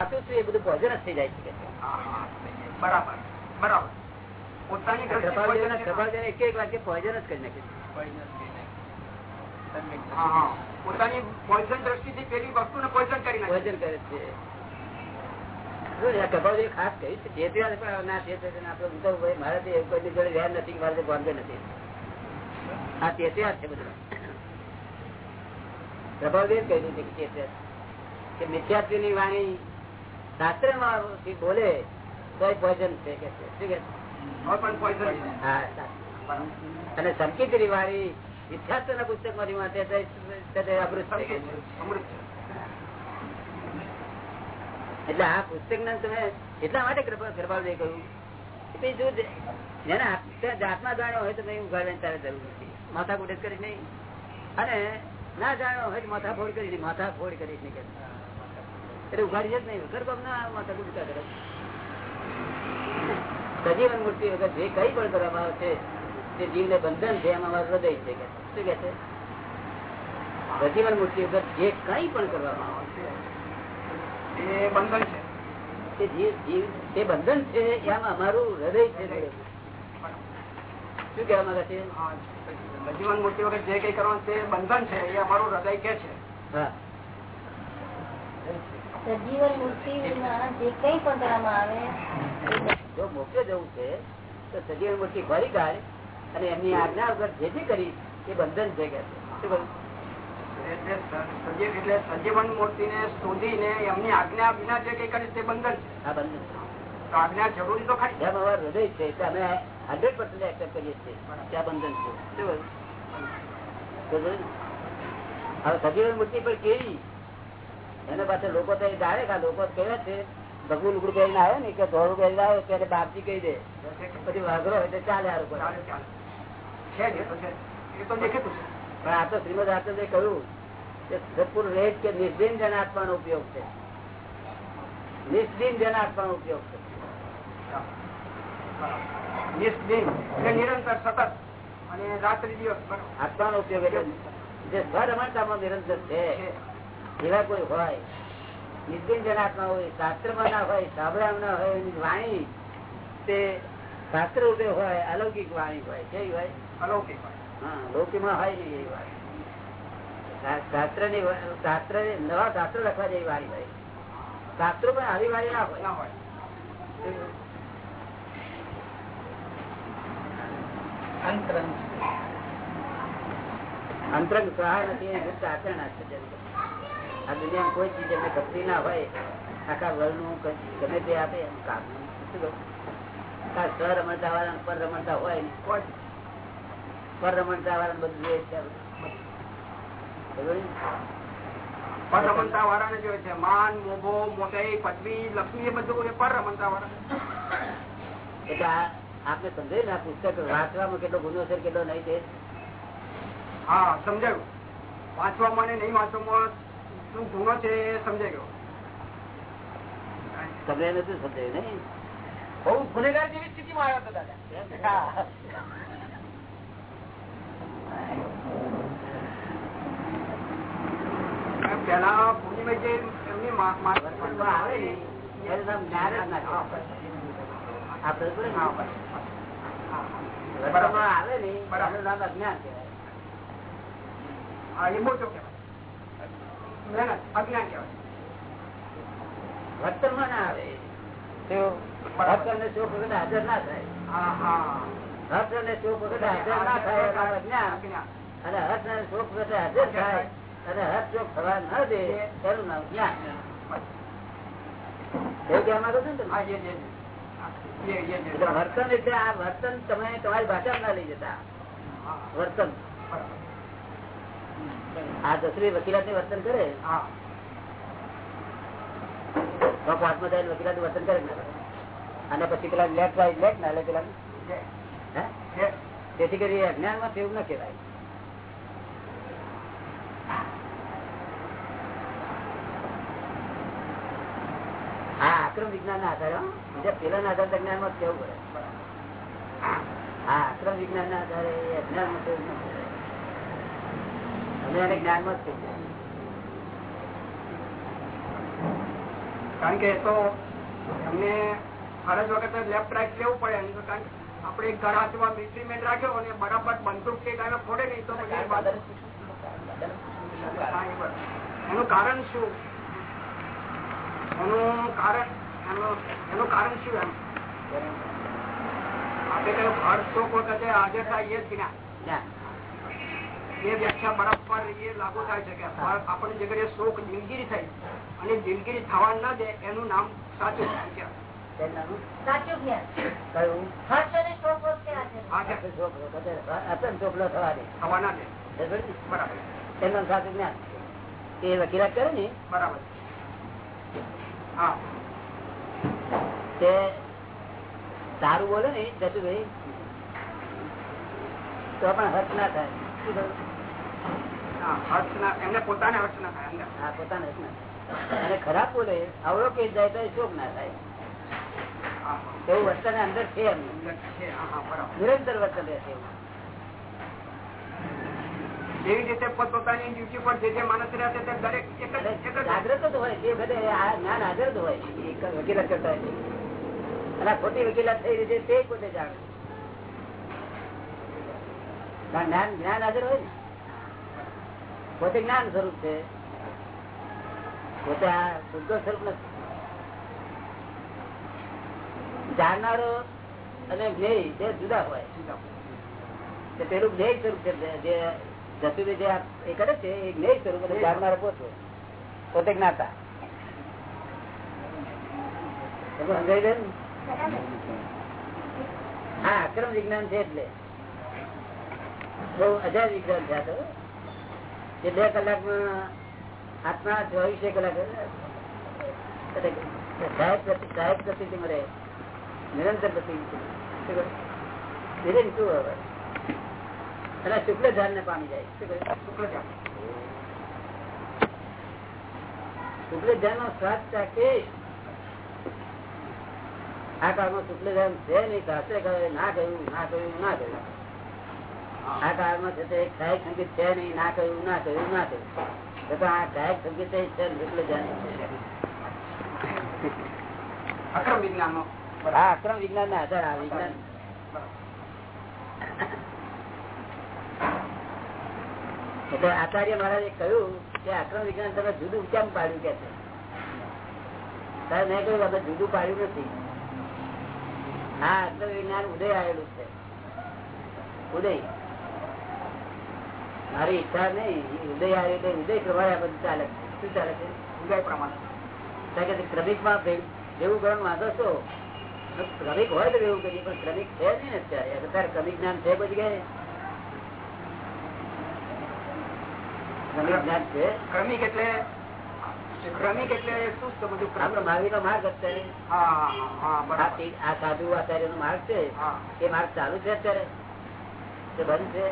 ખાતું છું એ બધું પોઈઝન જ થઈ જાય છે બરાબર બરાબર પોતાની દ્રષ્ટિ કૃપાળુજીના પોઈઝન છે. કૃપાળુજીને એક એક વાક્ય પોઈઝન જ કરી નાખે હા, હા. પોતાની પોઈઝન દ્રષ્ટિથી પેલી વસ્તુને પોઈઝન કરી નાખે પોઈઝન કરે છે જો આ કૃપાળુજીએ ખાસ કહ્યું છે જે તે વાત પણ ના તે તે આપણે હું તો ભાઈ મારાથી એવું કોઈની જોડે વ્યાજ નથી કે મારાથી બોંધે નથી આ તે તે વાત છે બધું પ્રભાવદેવ કહ્યું છે કે તે તે કે મિથ્યાત્વની વાણી શાસ્ત્રમાં માં બોલે તો પોઈઝન છે કે અને સંકિત વાળી વિદ્યાર્થીઓ ના પુસ્તકમાંથી માટે અમૃત. એટલે આ પુસ્તક ને તમે એટલા માટે ગરબા નહીં કહ્યું કે જો જેને જાતમાં જાણ્યો હોય તો ભાઈ ઉઘાડવાની તારે જરૂર નથી. માથા કુટેજ કરી નહીં. અને ના જાણ્યો હોય તો માથા ફોડ કરી માથા ફોડ કરી નહીં એટલે ઉઘાડી જ નહીં. વગર કોમ ના માથા કુટકા કરે. સજીવન મૂર્તિ વગર જે કઈ પણ કરવામાં આવે છે તે જીવને બંધન છે એમાં અમારું હૃદય છે શું કે છે? સજીવન મૂર્તિ વગર જે કઈ પણ કરવામાં આવે છે. એ બંધન છે. તે જીવ જીવ તે બંધન છે એમાં અમારું હૃદય છે. શું કહેવા માંગે છે? સજીવન મૂર્તિ વગર જે કઈ કરવાનું તે બંધન છે એ અમારું હૃદય કે છે. હા. સજીવન જે કઈ પણ કરવામાં આવે જો મોક્ષે જવું છે તો સજીવન મૂર્તિ ખોરી કાઢ અને એમની આજ્ઞા વગર જે જે કરી એ બંધન છે કે છે. શું કહ્યું? એટલે સજીવ એટલે સજીવન મૂર્તિને શોધીને એમની આજ્ઞા વિના જે કઈ કરી તે બંધન છે આ બંધન છે. તો આજ્ઞા જરૂરી તો ખરી જેમ અમારું હૃદય છે એટલે અમે હંડ્રેડ પર્સન્ટ એક્સેપ્ટ કરીએ છીએ કે આ બંધન છે? હવે સજીવન મૂર્તિ પર કેવી એના પાસે લોકો તો જાણે કા લોકો કેવા છે. ભગવું લુગડું પહેરીને આવ્યો ને કે ધોળું પહેરીને આવ્યો ત્યારે બાપજી કહી દે. પછી વાઘરો તો ચાલે આ લોકો પણ આ તો શ્રીમદ આચાર્ય કહ્યું કે સત્પુર રેટ કે નિર્દિન જનાત્માનો ઉપયોગ છે. નિષ્દિન જનાત્માનો ઉપયોગ છે. નિષ્દિન નિરંતર સતત. અને રાત્રિ દિવસ. આત્માનો ઉપયોગ એટલે જે સ્વરમણતામાં નિરંતર છે. એવા કોઈ હોય નિર્દિનજનાત્મા હોય શાસ્ત્રમાં ના હોય સાંભળ્યા ના હોય એની વાણી તે શાસ્ત્ર રૂપે હોય અલૌકિક વાણી હોય કેવી હોય? અલૌકિક હોય. હા લૌકિકમાં હોય નહીં એવી વાણી. શાસ્ત્રની શાસ્ત્ર નવા શાસ્ત્રો લખવા જેવી વાણી હોય. શાસ્ત્રો પણ આવી વાણી ના હોય. ના હોય. અંતરંગ સહાય નથી આચરણ છે. આ દુનિયામાં કોઈ ચીજ એમને ગમતી ના હોય આખા વર્લ્ડનું ગમે તે આપે એમ કામ સ્વ રમણતા વાળા પર રમણતા હોય કોઈ પર રમણતા વાળા બધું જોઈએ છે? પર રમણતા વાળાને જોઈએ છે. માન મોભો મોટાઈ પદવી લક્ષ્મી એ બધું એ પર રમણતા વાળા એટલે આપને સમજાય ને આ પુસ્તક? વાંચવામાં કેટલો ગુનો છે કેટલો નહીં છે? હા સમજાયું. વાંચવામાં નહીં વાંચવામાં શું ગુનો છે એ સમજાઈ ગયો. તમને નથી સમજાયું નહીં. બહુ ગુનેગાર જેવી સ્થિતિમાં આવ્યો હતો દાદા. પેલા પૂર્ણિમા જે એમની આવે ને. બરોબર. ને? હા, બરાબર. આવે ને બરાબર. અજ્ઞાન કહેવાય. હા એ મોટો કહેવાય અજ્ઞાન કહેવાય. વર્તનમાં ના આવે. હર્ષ અને શોક વગર હાજર ના થાય. હા હા. હર્ષ અને શોક વગર હાજર ના થાય અજ્ઞાન. અજ્ઞાન. અને હર્ષ અને શોક વગર હાજર થાય અને હર્ષ શોક થવા ન દે એનું નામ જ્ઞાન. એવું કહેવા માંગો છો ને તમે? હા, એ, એ, એ. એ, એ, એ. એટલે વર્તન એટલે આ વર્તન તમે તમારી ભાષામાં ના લઈ જતા. વર્તન. બરાબર. આ દસરી વકીલાત વર્તન કરે હા જાય વકીલાત વર્તન કરે ના? અને પછી પેલા લેટ રાઈટ લેટ ના લે પેલા. હે? તેથી કરી અજ્ઞાનમાં તેવું ના કહેવાય હા આક્રમ વિજ્ઞાન ના આધારે બીજા પેલા ના આધારે અજ્ઞાનમાં કેવું પડે આ આક્રમ વિજ્ઞાન ના આધારે અજ્ઞાનમાં કેવું જ્ઞાન થઈ જાય કારણ કે તો એમને ફરજ વખત લેફ્ટ રાઈટ લેવું પડે. એમ કારણ કે આપણે એક ઘર હાથમાં મિલિટરી રાખ્યો અને બરાબર બંદૂક કે કારણે ફોડે નહીં તો. એનું કારણ શું? એનું કારણ એનું એનું કારણ શું એમ? આપણે કયો હર શોક વખતે હાજર થાય એ જ જ્ઞાન ના. એ વ્યાખ્યા બરાબર એ લાગુ થાય છે કે આપણને જે ઘડીએ શોક દિલગીરી થઈ અને દિલગીરી થવા ના દે એનું નામ સાચું સાચું જ્ઞાન. એ વકીલાત કરે ને? બરાબર. હા. તે સારું બોલે ને જતુભાઈ તો પણ હર્ષ ના થાય શું કહ્યું? હા હર્ષ ના એમને પોતાને હર્ષ ના થાય હા પોતાને હર્ષ ના અને ખરાબ બોલે અવરો કે જાય તો શોક ના થાય. એવું વર્તન અંદર છે નિરંતર વર્તન રહેશે જેવી રીતે પોતપોતાની ડ્યુટી પર જે જે માણસ રહ્યા છે તે દરેક જાગ્રત જ હોય તે બધે આ જ્ઞાન હાજર જ હોય વકીલાત કરતા હોય છે. અને ખોટી વકીલાત થઈ રહી છે તે પોતે જાણે. જ્ઞાન જ્ઞાન હાજર હોય ને? પોતે જ્ઞાન સ્વરૂપ છે. પોતે આ શુદ્ધ સ્વરૂપ નથી. જાણનારો અને જ્ઞેય તે જુદા હોય પેલું જ્ઞેય સ્વરૂપ છે. જે જતુભાઈ જે એ કરે છે, એ જ્ઞેય સ્વરૂપ અને જાણનારો પોતે. પોતે જ્ઞાતા. હા, અક્રમ વિજ્ઞાન છે એટલે. બહુ અજાર વિજ્ઞાન છે તો. જે બે કલાકમાં આત્મા ચોવીસે કલાક. સાહેબ પ્રતિ મળે નિરંતર શું હવે? અને શુક્લ ને પામી જાય? શુક્લ ધ્યાન નો સ્વાદ ચાખે. આ કાળમાં શુક્લ છે નહીં શાસ્ત્રે ના કહ્યું ના કહ્યું ના કહ્યું. આ કાળમાં છે તે સહાયક સંગીત છે નહીં ના કહ્યું ના કહ્યું ના કહ્યું. તો આ સહાયક સંગીત છે એટલે જાણે અક્રમ વિજ્ઞાન નો આ અક્રમ વિજ્ઞાન ના આધાર આ વિજ્ઞાન. એટલે આચાર્ય મહારાજે કહ્યું કે આક્રમ વિજ્ઞાન તમે જુદું કેમ પાડ્યું કે છે? સાહેબ મેં કહ્યું અમે જુદું પાડ્યું નથી. હા આક્રમ વિજ્ઞાન ઉદય આવેલું છે. ઉદય. મારી ઈચ્છા નહીં ઉદય આવે એટલે ઉદય પ્રમાણે બધું ચાલે શું ચાલે છે? ઉદય પ્રમાણે. કારણ કે ક્રમિકમાં જેવું ગણ વાંધો છો ક્રમિક હોય તો એવું કરીએ પણ ક્રમિક છે નહીં ને અત્યારે. અત્યારે ક્રમિક જ્ઞાન છે પછી ગયા ક્રમિક જ્ઞાન છે? ક્રમિક એટલે ક્રમિક એટલે શું બધું આપડે મહાવીર નો માર્ગ અત્યારે. આ સાધુ આચાર્ય નો માર્ગ છે. હા. એ માર્ગ ચાલુ છે અત્યારે? બંધ છે?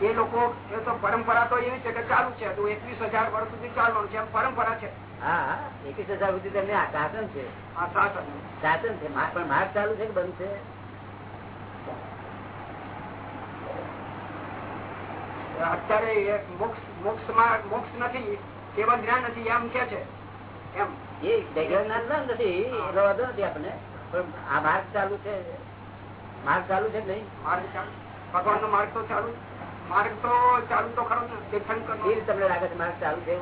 એ લોકો એ તો પરંપરા તો એવી છે કે ચાલુ છે તો એકવીસ હજાર વર્ષ સુધી ચાલવાનું છે એમ પરંપરા છે. હા એકવીસ હજાર સુધી તમને આ શાસન છે. શાસન છે. પણ માર્ગ ચાલુ છે કે બંધ છે? અત્યારે મોક્ષ મોક્ષમાં મોક્ષ નથી કેવળ જ્ઞાન નથી એમ કે છે. એમ. એ જ્ઞાન નથી એનો વાંધો નથી આપણે પણ આ માર્ગ ચાલુ છે. માર્ગ ચાલુ છે નહીં? માર્ગ ચાલુ. ભગવાન નો માર્ગ તો ચાલુ. માર્ગ તો ચાલુ તો ખરો તમને લાગે છે માર્ગ ચાલુ છે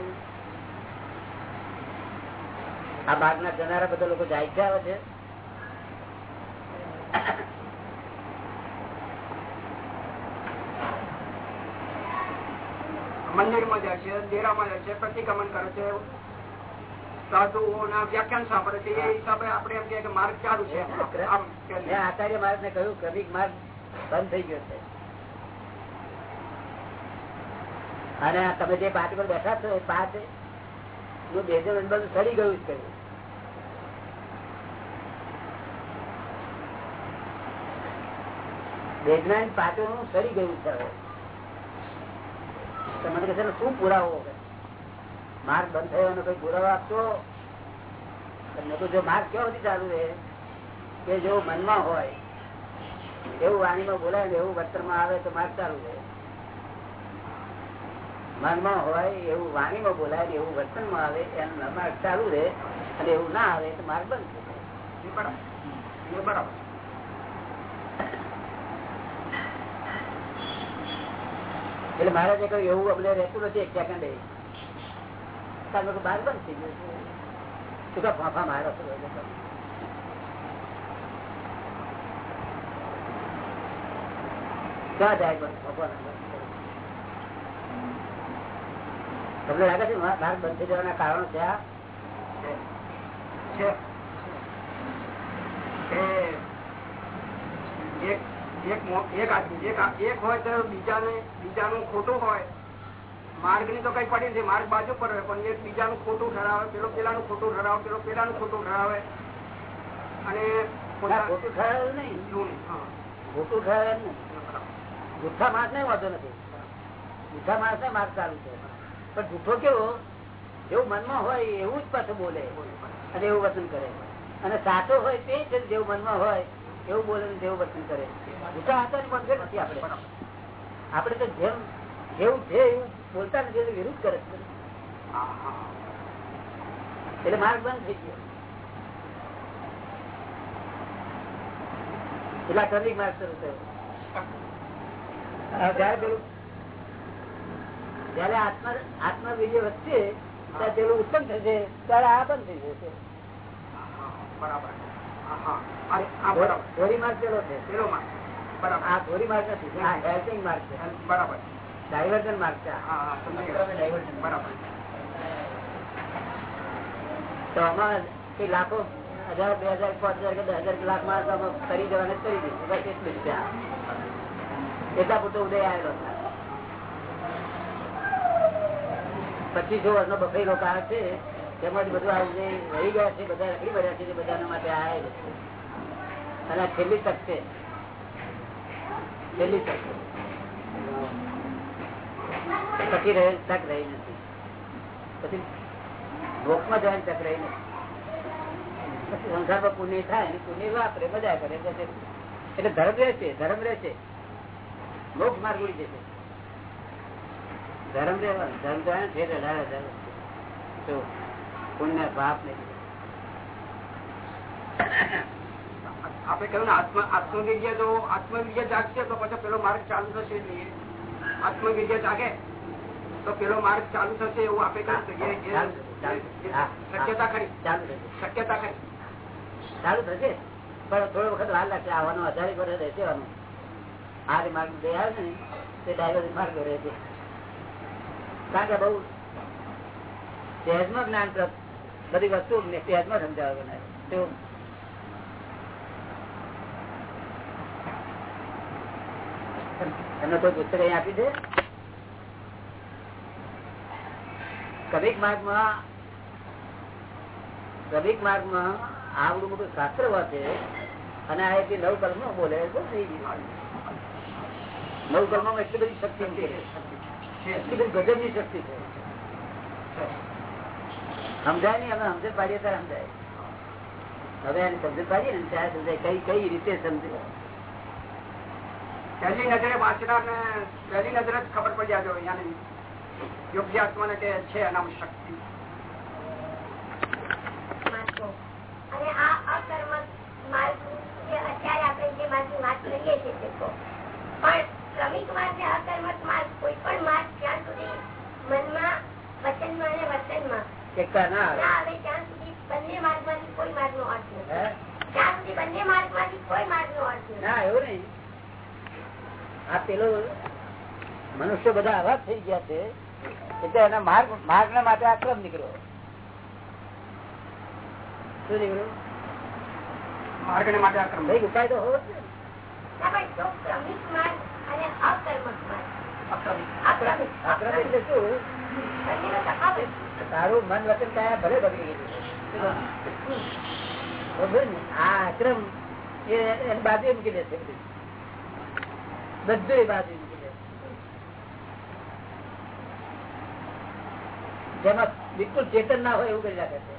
આ માર્ગ ના જનારા બધા લોકો જાય છે આવે છે? મંદિરમાં જાય છે ડેરામાં જાય છે પ્રતિક્રમણ કરે છે. સાધુઓના વ્યાખ્યાન સાંભળે છે એ હિસાબે આપણે એમ કે માર્ગ ચાલુ છે. આચાર્ય માર્ગ ને કહ્યું ક્રમિક માર્ગ બંધ થઈ ગયો છે. અને તમે જે પાર્ટી પર બેઠા છો, એ પાટનું બેઝમેન્ટ બધું સડી ગયું છે. કહ્યું બેઝમેન્ટ પાટું સડી ગયું છે મને કહે છે શું પુરાવો માર્ગ બંધ થયો એનો કઈ પુરાવો આપશો? મેં તો જો માર્ગ કેવો નથી ચાલુ રહે, કે જો મનમાં હોય, એવું વાણીમાં બોલાય ને એવું વર્તનમાં આવે તો માર્ગ ચાલુ રહે. મનમાં હોય એવું વાણીમાં બોલાય એવું વર્તનમાં આવે એમ માર્ગ ચાલુ રહે અને એવું ના આવે તો માર્ગ બંધ થઈ જાય. બરાબર એટલે મહારાજે કહ્યું એવું અમને રહેતું નથી એક સેકન્ડે કે માર્ગ બંધ થઈ ગયો. શું કા ફાંફા મારો? ક્યાં જાય બંધ? તમને લાગે છે માર્ગ બંધ થઈ જવાના કારણો છે. આ એક હોય તો બીજાને બીજાનું ખોટું હોય. માર્ગની તો કઈ પડી છે માર્ગ બાજુ પર હોય પણ એક બીજાનું ખોટું ઠરાવે પેલો પેલાનું ખોટું ઠરાવે પેલો પેલાનું ખોટું ઠરાવે. અને ખોટું ઠરાવેલું નહીં. ખોટું ઠરાવેલું નહીં. બરાબર. માર્ગ નહીં ને વાંધો નથી. જૂઠા માણસ ને માર્ગ ચાલુ છે. પણ જૂઠો કેવો? જેવું મનમાં હોય એવું જ પાછું બોલે. અને એવું વર્તન કરે. અને સાચો હોય તે છે જેવું મનમાં હોય એવું બોલે જેવું વર્તન કરે. જૂઠા હતા ની નથી આપણે. આપણે તો જેમ, જેવું છે એવું બોલતા નથી વિરુદ્ધ કરે. એટલે માર્ગ બંધ થઈ ગયો. એટલે આ માર્ગ શરૂ થયો. જયારે પેલું જયારે આત્મા વધશે ત્યારે પેલું ઉત્તમ થશે ત્યારે આ બંધ થઈ જશે. બરાબર. ધોરી માર્ગ પેલો છે. પેલો માર્ગ. આ ધોરી માર્ગ નથી આ હેલ્પિંગ માર્ગ છે. બરાબર. ડાયવર્ઝન માર્ગ છે તો આમાં કઈ લાખો હજાર બે હજાર પાંચ હજાર કે દસ હજાર લાખમાં કરી દેવાને જ કરી દીધું બસ એટલું જ એટલા પૂરતો ઉદય આવેલો છે. પચીસો વર્ષનો બફેલો કાળ છે, તેમજ બધું આવું જે રહી ગયા છે, બધા રખડી પડ્યા છે બધાના માટે છે. અને છેલ્લી તક છે. છેલ્લી તક પછી રહેલ તક રહી નથી. પછી ભોકમાં જવાની તક રહી નથી. પછી સંસારમાં પુણ્ય થાય ને પુણ્ય વાપરે બધા કરે. એટલે ધર્મ રહેશે ધર્મ રહેશે મોક્ષ માર્ગ ઉડી જશે. ધર્મ રહેવાનું ધર્મ રહેવાનું છે અઢાર હજાર તો પુણ્ય પાપ ને આપણે કહ્યું ને આત્મ આત્મવિજ્ઞ જો આત્મવિજ્ઞ જાગશે તો પછી પેલો માર્ગ ચાલુ થશે નહીં. આત્મવિજ્ઞ જાગે તો પેલો માર્ગ ચાલુ થશે એવું આપણે કહ્યું. શક્યતા ખરી. શક્યતા ખરી. ચાલુ થશે. પણ થોડો વખત વાર લાગશે. આવવાનો હજાર વર્ષ રહેશે. આ માર્ગ જે આવે ને તે ડાયવર્સ માર્ગ રહેશે. કારણ કે બહુ સહેજમાં જ્ઞાન પ્રાપ્ત, બધી વસ્તુ સહેજમાં સમજાવે બનાવે તમને કોઈ પુસ્તક અહીં આપી છે કવિક માર્ગમાં કવિક માર્ગમાં આવડું મોટું શાસ્ત્ર વાંચે અને આ એક નવ કલમો બોલે તો થઈ ગયું. નવ કલમો એટલી બધી શક્તિ ગજબની શક્તિ છે સમજાય નહીં અમે સમજણ પાડીએ ત્યારે સમજાય હવે એને સમજણ પાડીએ ને ત્યારે સમજાય કઈ કઈ રીતે સમજે પહેલી નજરે વાંચનાર ને પહેલી નજરે જ ખબર પડી જાય અહીંયાની યોગ્ય આત્માને કે છે એનામાં શક્તિ માર્ગો. અને આ અકર્મક માર્ગ જે અત્યારે આપણે જે માર્ગની વાત કરીએ છીએ તે તો. પણ માર્ગ ને અકર્મક માર્ગ કોઈ પણ માર્ગ જ્યાં સુધી મનમાં વચનમાં અને વર્તનમાં એકતા ના આવે. આવે ત્યાં સુધી બંને માર્ગમાંથી કોઈ માર્ગનો અર્થ નથી. ત્યાં સુધી બંને માર્ગમાંથી કોઈ માર્ગનો અર્થ નથી. ના એવું નહીં. આ પેલો મનુષ્ય બધા આવા થઈ ગયા છે એટલે એના માર્ગ માર્ગ ના માટે આક્રમ નીકળ્યો. શું નીકળ્યું? માર્ગ ને માટે આક્રમ ઉપાય તો હોવો જ ને. અને તારું મન વચન કયા ભલે બગડી ગયું. આ આક્રમ એ બાજુ મૂકી દેશે બધું એ બાજુ મૂકી દેશે જેમાં બિલકુલ ચેતન ના હોય એવું કરી નાખે છે.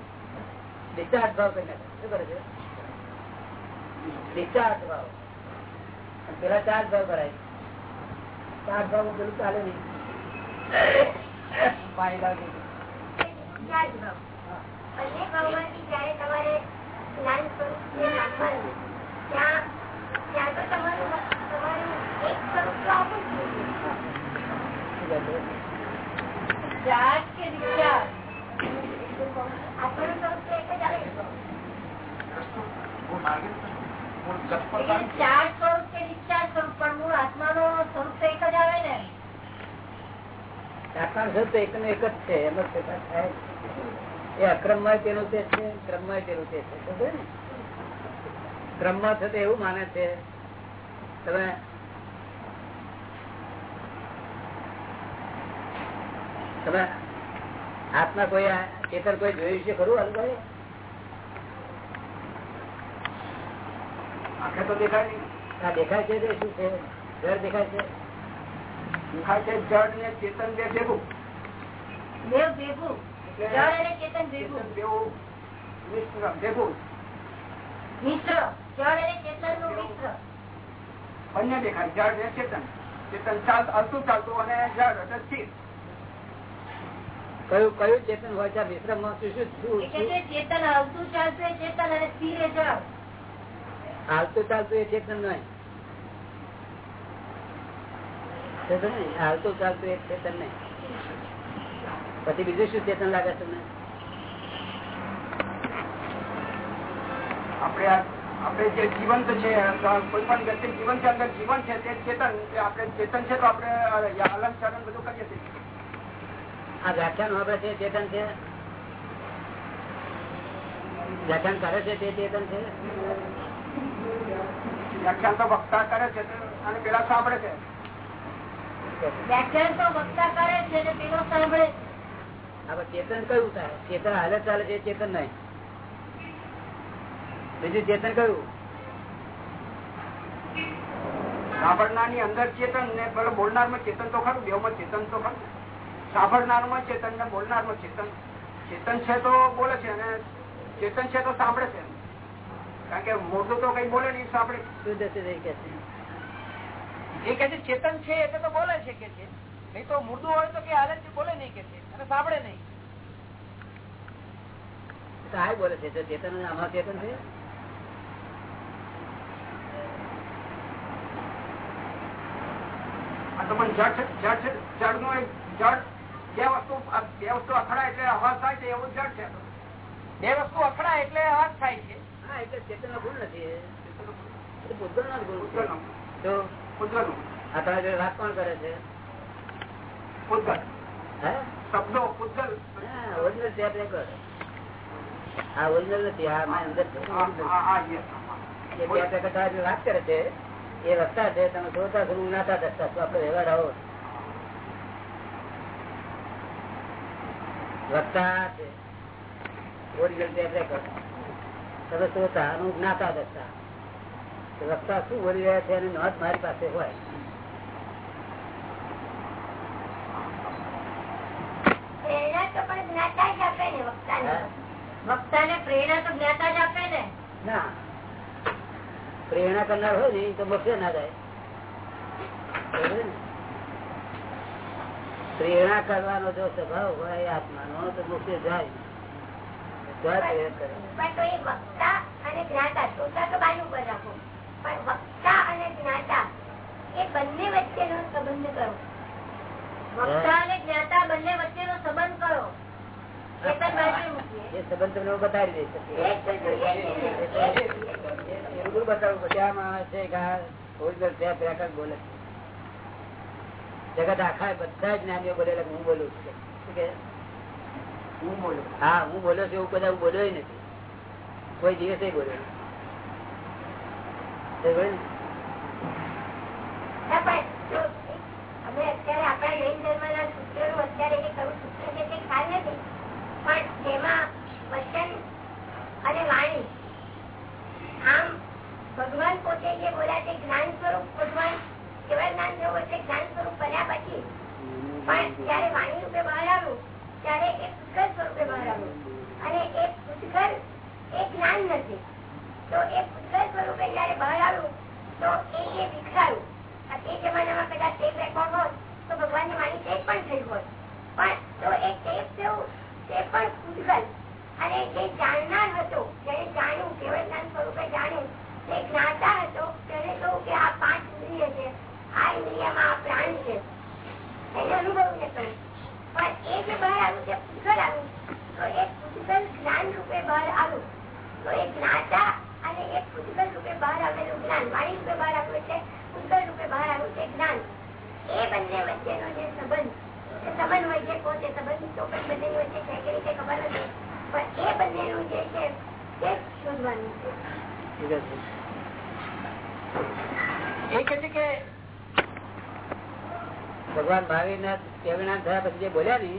ડિસ્ચાર્જ ભાવ કરી નાખે શું કરે છે? ડિસ્ચાર્જ ભાવ. પેલા ચાર્જ ભાવ કરાય ચાર્જ ભાવ પેલું ચાલે નહીં પાણી લાગે ચાર્જ ભાવ. બંને ભાવમાંથી જયારે તમારે જ્ઞાન સ્વરૂપને નાખવાનું ત્યાં ત્યાં તો તમારું તમારું એક સ્વરૂપ તો જોઈએ. કે ડિસ્ચાર્જ આપણું સ્વરૂપ તો એક જ આવે ચાર્જ સ્વરૂપ કે ડિસ્ચાર્જ સ્વરૂપ પણ મૂળ આત્માનો સ્વરૂપ તો એક જ આવે ને આત્મા શબ્દ એક નો એક જ છે એમ જ એ અક્રમમાં તેનું તે છે ક્રમમાં તેનું તે છે સમજ્યો ને? ક્રમમાં છે તો એવું માને છે. તમે તમે આત્મા કોઈ ચેતન કોઈ જોયું છે ખરું અનુભવે આખે તો દેખાય નહીં. દેખાય છે શું છે? ઘર દેખાય છે? દેખાય છે જડ ને ચેતન બે ભેગું. દેવ ભેગું. જળ અને ચેતન ભેગું. ચેતન બેવું મિશ્ર ભેગું. મિશ્ર. જળ અને ચેતનનું મિશ્ર. બંને દેખાય જળ ને ચેતન. ચેતન ચાલ હલતું ચાલતું અને જળ એટલે સ્થિર. કયું કયું ચેતન હોય છે? મિશ્રમમાં શું શું ચેતન હલતું ચાલતું ચેતન અને સ્થિર એ જળ. હાલતું ચાલતું એ ચેતન નહીં. ચેતન નહીં? હાલતું ચાલતું એક ચેતન નહીં. પછી બીજું શું ચેતન લાગે તમને? આપણે આપણે જે જીવંત છે કોઈ પણ વ્યક્તિ જીવન છે અંદર જીવન છે તે ચેતન આપણે ચેતન છે તો આપણે હલન ચલન બધું કરીએ છીએ. આ વ્યાખ્યાન વાપરે છે ચેતન છે? વ્યાખ્યાન કરે છે તે ચેતન છે? વ્યાખ્યાન તો વક્તા કરે છે અને પેલા સાંભળે છે. વ્યાખ્યાન તો વક્તા કરે છે ને પેલો સાંભળે. ચેતન કયું થાય? ચેતન હાલત ચાલે છે ચેતન નહીં. બીજું ચેતન કયું? સાંભળનારની અંદર ચેતન ને પેલો બોલનારમાં ચેતન તો ખરું બેવમાં ચેતન તો ખરું. સાંભળનારમાં ચેતન ને બોલનારમાં ચેતન. ચેતન છે તો બોલે છે અને ચેતન છે તો સાંભળે છે. કારણ કે મોટું તો કઈ બોલે નહીં સાંભળે. શુદ્ધ કે છે. એ કે છે ચેતન છે એટલે તો બોલે છે કે છે. નહીં તો મુર્દું હોય તો કે હાલે બોલે નહીં કે છે. અને સાંભળે નહીં. તો આ બોલે છે તો ચેતન આમાં ચેતન છે? પણ જડ છે જડનું એક જડ બે વસ્તુ બે વસ્તુ અખડા એટલે અવાજ થાય છે એવું જડ છે. બે વસ્તુ અથડાય એટલે અવાજ થાય છે. હા એટલે ચેતન નો ગુણ નથી. તો. આ જોડે વાત કોણ કરે છે? હે? શબ્દો હા ઓરિજિનલ ઓરિજિનલ નથી આ મારી અંદર છે. એ વાત કરે છે એ છે તમે જોતા ગુરુ નાતા રસ્તા છો આપડે વ્યવહાર આવો. વક્તા છે. ઓરિજિનલ ટેપ રેકોર્ડ તમે જોતા હું જ્ઞાતા દસતા તો વક્તા શું બોલી રહ્યા છે એની નોંધ મારી પાસે હોય. પ્રેરણા તો ને તો ને. ના. કરનાર હોય ને તો મોક્ષે ના જાય. પ્રેરણા કરવાનો જો સ્વભાવ હોય આત્માનો તો મોક્ષે જાય. જાય પ્રેરણા કરે. પણ વક્તા અને જ્ઞાતા એ બંને વચ્ચેનો સંબંધ કરો. વક્તા અને જ્ઞાતા બંને વચ્ચેનો સંબંધ કરો. એ સંબંધ તમને હું બતાવી દઈશ. બતાવું. માણસ છે કે આ original બોલે જગત આખા બધા જ્ઞાનીઓ બોલેલા હું બોલું છું. હું બોલું? હા હું બોલ્યો છું એવું બધા હું બોલ્યો નથી. કોઈ દિવસે બોલ્યો ભગવાન પોતે જે બોલ્યા તે જ્ઞાન સ્વરૂપ ભગવાન કેવા જ્ઞાન સ્વરૂપ જ્ઞાન સ્વરૂપ બન્યા પછી, પણ જયારે વાણી રૂપે બહાર આવ્યું, ત્યારે એ પુષ્કળ સ્વરૂપે બહાર આવ્યું અને એ પુષ્કળ એ જ્ઞાન નથી તો એ પુષ્કળ સ્વરૂપે જયારે બહાર આવ્યું તો એ જે વિખરાયું આ તે જમાનામાં કદાચ ટેપ રેકોર્ડ હોત તો ભગવાનની વાણી ટેપ પણ થઈ હોત પણ તો એ ટેપ જેવું તે પણ પુષ્કળ અને જે જાણનાર હતો જેને જાણ્યું કેવળ જ્ઞાન સ્વરૂપે જાણ્યું જે જ્ઞાતા હતો તેને કહું કે આ પાંચ ઇન્દ્રિય છે આ ઇન્દ્રિયમાં આ પ્રાણ છે એને અનુભવ ને કહ્યું પણ એ જે બહાર આવ્યું છે પુષ્કળ આવ્યું તો એ પુષ્કળ જ્ઞાન રૂપે બહાર આવ્યું તો એ જ્ઞાતા અને એક પુષ્કળ રૂપે બહાર આવેલું જ્ઞાન વાણી રૂપે બહાર આવ્યું એટલે પુષ્કળ રૂપે બહાર આવ્યું છે જ્ઞાન એ બંને વચ્ચેનો જે સંબંધ એ સંબંધ વચ્ચે પોતે સંબંધ તો પણ બંનેની વચ્ચે છે કે રીતે ખબર નથી પણ એ બંનેનું જે છે તે શોધવાનું છે એ કે છે કે ભગવાન મહાવીર ના કેવનાથ થયા પછી જે બોલ્યા ને,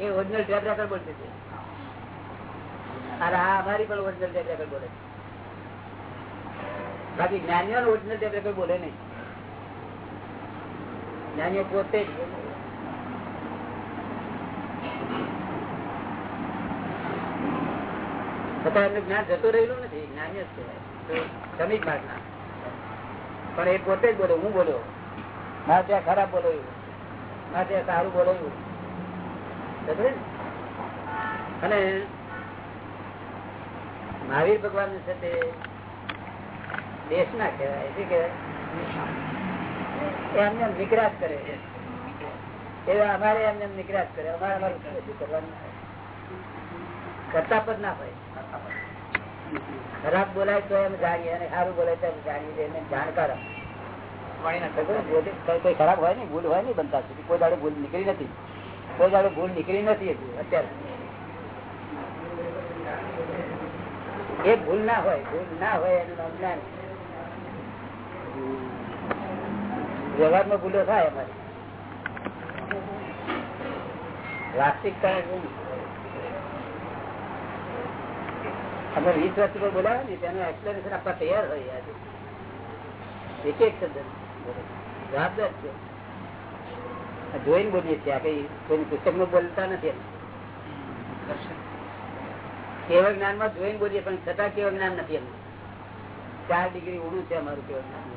એ ઓરિજિનલ ટેપ રેકર્ડ બોલતી છે અરે હા અમારી પણ ઓરિજિનલ ટેપ રેકર્ડ બોલે છે. બાકી જ્ઞાનીઓ ઓરિજિનલ ટેપ રેકર્ડ બોલે નહીં. જ્ઞાનીઓ પોતે જ જ્ઞાન જતું રહેલું નથી જ્ઞાની જ કહેવાય. શ્રમિક માર્ગના. પણ એ પોતે જ બોલો, હું બોલ્યો. મારે ત્યાં ખરાબ બોલાયું મારે ત્યાં સારું બોલાયું સમજે? અને મહાવીર ભગવાન છે તે દેશ ના કહેવાય શું કહેવાય? એમને નિકરાશ કરે છે. અમારે એમને એમ નિકરાશ કરે અમારે અમારું શું કરવાનું કરતા પણ ના હોય. ખરાબ બોલાય તો એમ જાણીએ અને સારું બોલાય તો એમ જાણીએ એને જાણકાર કોઈ કોઈ ખરાબ હોય ને ભૂલ હોય ને બનતા સુધી. કોઈ દાડે ભૂલ નીકળી નથી. કોઈ દાડે ભૂલ નીકળી નથી અત્યારે. એ ભૂલ ના હોય, ભૂલ ના હોય એનું નામ જ્ઞાન વ્યવહારમાં ભૂલો થાય અમારે. વાસ્તવિકતા અમે વીસ વર્ષ પર બોલાવે ને તેનું એક્સપ્લેનેશન આપવા તૈયાર હોય આજે. એક એક શબ્દ જવાબદાર છે. જોઈને બોલીએ છીએ કઈ કોઈ પુસ્તકમાં બોલતા નથી. કેવળ જ્ઞાનમાં જોઈને બોલીએ પણ છતાં કેવળ જ્ઞાન નથી એમ. ચાર ડિગ્રી ઊંડું છે અમારું કેવળ જ્ઞાન.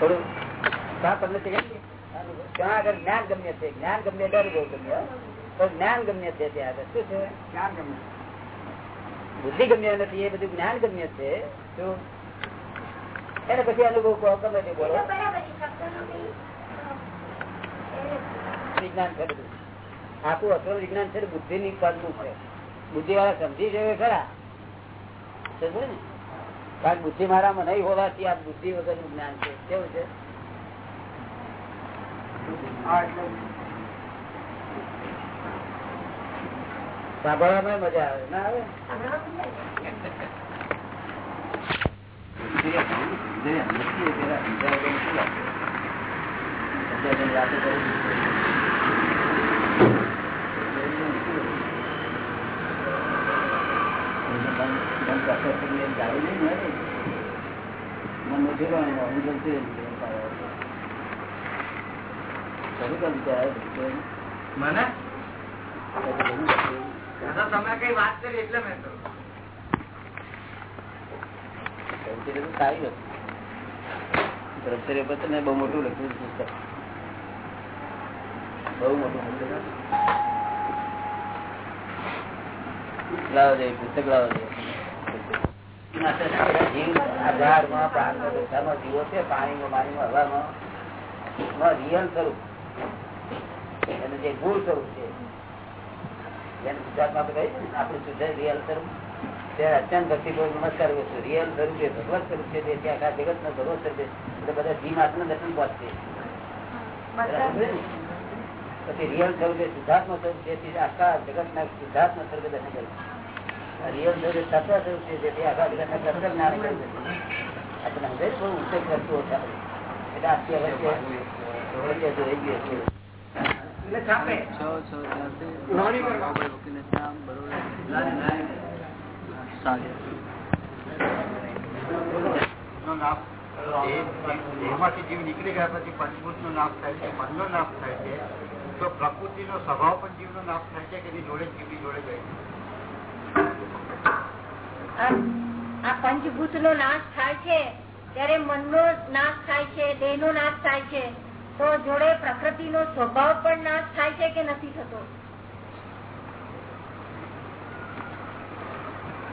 થોડું તમને ત્યાં આગળ જ્ઞાન ગમ્ય છે. જ્ઞાન ગમ્ય અનુભવ ગમ્ય તો જ્ઞાન ગમ્ય છે ત્યાં આગળ. શું છે? જ્ઞાન ગમે બુદ્ધિ ગમ્ય નથી એ બધું જ્ઞાન ગમ્ય છે. શું? એને પછી અનુભવ કહો ગમે તે બોલો. વિજ્ઞાન છે બધું. આખું અસલ વિજ્ઞાન છે બુદ્ધિ ની પદનું છે. બુદ્ધિ વાળા સમજી જવે ખરા. સમજે ને? કારણ બુદ્ધિ મારામાં નહીં હોવાથી આ બુદ્ધિ વગરનું જ્ઞાન છે. કેવું છે? સાંભળવામાં મજા આવે. ના આવે. મને? તમે કઈ વાત કરી એટલે મેં તો. બ્રહ્મચર્ય પર તમે બહુ મોટું લખ્યું પુસ્તક. બહુ મોટું લાવો જોઈએ, પુસ્તક લાવો જોઈએ. પાણીમાં પાણીમાં હવામાં. માં રિયલ સ્વરૂપ. એનું જે ગુણ સ્વરૂપ છે ગુજરાતમાં કહીએ ને, આપણું શુદ્ધ રિયલ સ્વરૂપ. તે અત્યંત ભક્તિપૂર્વક નમસ્કાર કરું છું. રિયલ સ્વરૂપ છે ભગવત સ્વરૂપ છે તે આખા જગત નો ભગવત સ્વરૂપ છે. એટલે બધા જીવ આત્મ દર્શન પહોંચશે પછી રિયલ સ્વરૂપ એ શુદ્ધાત્મા સ્વરૂપ છે તે આખા જગત ના શુદ્ધાત્મા સ્વરૂપે દર્શન કરે રિયલ સ્વરૂપ તત્વ સ્વરૂપ છે જેથી આખા જગત ના તત્વ જ્ઞાન કરે આપણે સમજાય બહુ ઊંચે કરતું હતા એટલે આથી હવે જોઈ ગયું છે. એટલે છાપે નો નાશ એમાંથી જીવ નીકળી ગયા પછી પંચભૂત નો નાશ થાય છે ત્યારે નાશ થાય છે તો પ્રકૃતિ નો સ્વભાવ પણ જીવ નો નાશ થાય છે કે એની જોડે જીવની જોડે જાય છે? આ પંચભૂત નો નાશ થાય છે ત્યારે મનનો નાશ થાય છે દેહ નો નાશ થાય છે તો જોડે પ્રકૃતિ નો સ્વભાવ પણ નાશ થાય છે કે નથી થતો?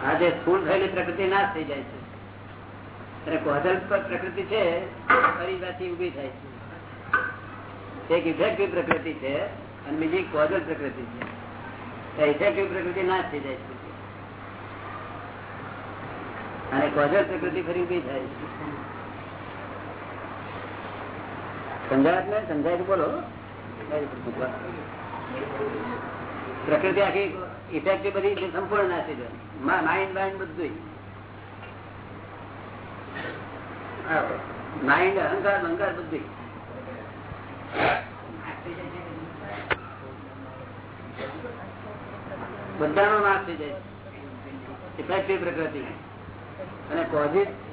આ જે સ્થુલ થયેલી પ્રકૃતિ નાશ થઈ જાય છે. અને કોઝલ પ્રકૃતિ છે પાછી ઊભી થાય છે. એક ઇફેક્ટિવ પ્રકૃતિ છે અને બીજી કોઝલ પ્રકૃતિ છે. ઇફેક્ટિવ પ્રકૃતિ નાશ થઈ જાય છે. અને કોઝલ પ્રકૃતિ ફરી ઊભી થાય છે. સમજાય ને સમજાય બોલો. પ્રકૃતિ આખી ઇફેક્ટ બધી સંપૂર્ણ નાશી જાય. માઇન્ડ માઇન્ડ બધું માઇન્ડ અહંકાર અહંકાર બધું બધાનો નાશ થઈ જાય. ઇફેક્ટિવ પ્રકૃતિ. અને